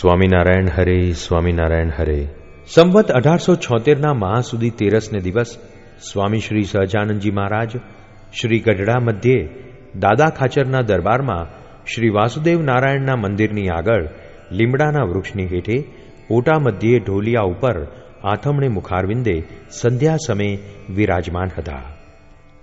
સ્વામિનારાયણ હરે સ્વામિનારાયણ હરે. સંવત અઢારસો છોતેરના મહાસુદી તેરસને દિવસ સ્વામી શ્રી સહજાનંદજી મહારાજ શ્રી ગઢડા મધ્યે દાદા ખાચરના દરબારમાં શ્રી વાસુદેવ નારાયણના મંદિરની આગળ લીમડાના વૃક્ષની હેઠે ઓટા મધ્યે ઢોલિયા ઉપર આથમણે મુખારવિંદે સંધ્યા સમયે વિરાજમાન હતા.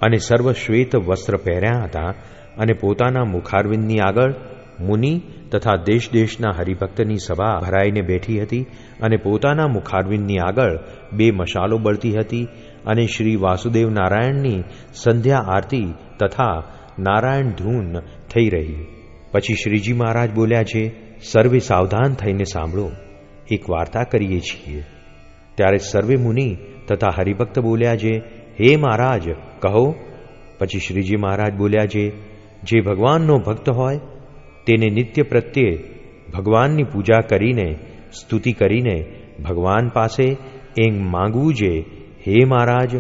અને સર્વ શ્વેત વસ્ત્ર પહેર્યા હતા અને પોતાના મુખારવિંદની આગળ મુનિ તથા દેશ દેશના હરિભક્તની સભા ભરાઈને બેઠી હતી અને પોતાના મુખારવિંદની આગળ બે મશાલો બળતી હતી અને શ્રી વાસુદેવ નારાયણની સંધ્યા આરતી તથા નારાયણ ધૂન થઈ રહી. પછી શ્રીજી મહારાજ બોલ્યા છે, સર્વે સાવધાન થઈને સાંભળો. એક વાર્તા કરીએ છીએ. ત્યારે સર્વે મુનિ તથા હરિભક્ત બોલ્યા છે, હે મહારાજ, કહો. પછી શ્રીજી મહારાજ બોલ્યા છે, જે ભગવાનનો ભક્ત હોય તેને નિત્ય પ્રત્યે ભગવાનની પૂજા કરીને, સ્તુતિ કરીને ભગવાન પાસે એમ માંગવું છે હે મહારાજ,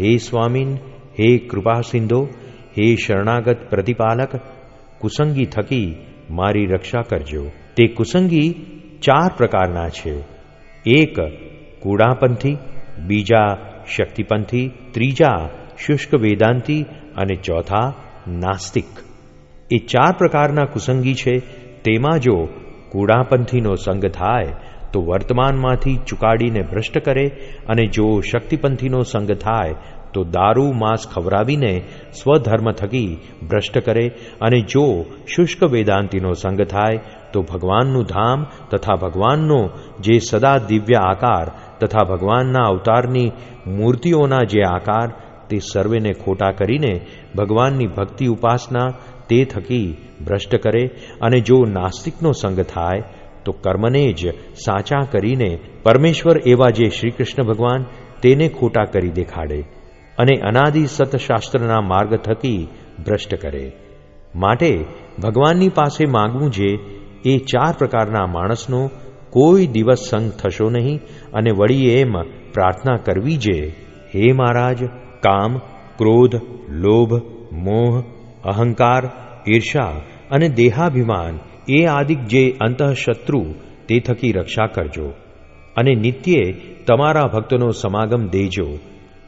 હે સ્વામીન, હે કૃપા સિંધો હે શરણાગત પ્રતિપાલક, કુસંગી થકી મારી રક્ષા કરજો. તે કુસંગી ચાર પ્રકારના છે. એક કુડાપંથી બીજા, શક્તિપંથી, ત્રીજા, શુષ્ક વેદાંતી અને ચોથા, નાસ્તિક. એ ચાર પ્રકારના કુસંગી છે. તેમાં જો કુડાપંથીનો સંગ થાય, તો વર્તમાનમાંથી ચુકાડીને ભ્રષ્ટ કરે અને જો શક્તિપંથીનો સંગ થાય, તો દારૂ માંસ ખવડાવીને સ્વધર્મ થકી ભ્રષ્ટ કરે અને જો શુષ્ક વેદાંતિનો સંગ થાય, તો ભગવાનનું ધામ તથા ભગવાનનો જે સદા દિવ્ય આકાર તથા ભગવાનના અવતારની મૂર્તિઓના જે આકાર, તે સર્વેને ખોટા કરીને ભગવાનની ભક્તિ ઉપાસના તે થકી ભ્રષ્ટ કરે અને જો નાસ્તિકનો સંગ થાય, તો કર્મને જ સાચા કરીને પરમેશ્વર એવા જે શ્રી કૃષ્ણ ભગવાન, તેને ખોટા કરી દેખાડે અને અનાદિ સતશાસ્ત્રના માર્ગ થકી ભ્રષ્ટ કરે. માટે ભગવાનની પાસે માગવું જે એ ચાર પ્રકારના માણસનો કોઈ દિવસ સંગ થશો નહીં અને વળી એમ પ્રાર્થના કરવી જે, હે મહારાજ, કામ, ક્રોધ, લોભ, મોહ અહંકાર, ઈર્ષા અને દેહાભિમાન એ આદિક જે અંતઃશત્રુ, તે થકી રક્ષા કરજો. અને નિત્યે તમારા ભક્તોનો સમાગમ દેજો.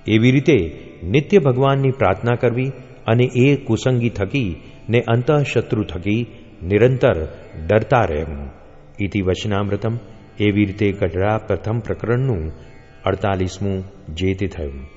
એવી રીતે નિત્ય ભગવાનની પ્રાર્થના કરવી અને એ કુસંગી થકી ને અંતઃશત્રુ થકી નિરંતર ડરતા રહેવું. ઇતિ વચનામૃતમ. એવી રીતે ગઢડા પ્રથમ પ્રકરણનું અડતાલીસમું જે તે થયું.